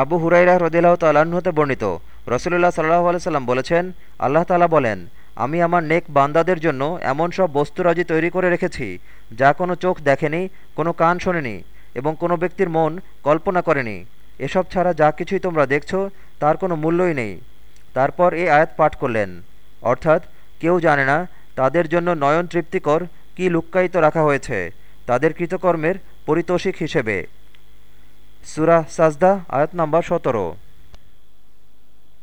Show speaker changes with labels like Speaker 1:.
Speaker 1: আবু হুরাইরা রদিল্লাহ তাল্লাহ্ন হতে বর্ণিত। রসুলুল্লাহ সাল্লাহ আলাইসাল্লাম বলেছেন, আল্লাহ তালা বলেন, আমি আমার নেক বান্দাদের জন্য এমন সব বস্তুরাজি তৈরি করে রেখেছি, যা কোনো চোখ দেখেনি, কোনো কান শোনেনি এবং কোনো ব্যক্তির মন কল্পনা করেনি। এসব ছাড়া যা কিছুই তোমরা দেখছ, তার কোনো মূল্যই নেই। তারপর এই আয়াত পাঠ করলেন। অর্থাৎ, কেউ জানে না তাদের জন্য নয়ন তৃপ্তিকর কি লুক্কায়িত রাখা হয়েছে, তাদের কৃতকর্মের পরিতোষিক হিসেবে। সুরা সাজদা আয়াত নম্বর সতেরো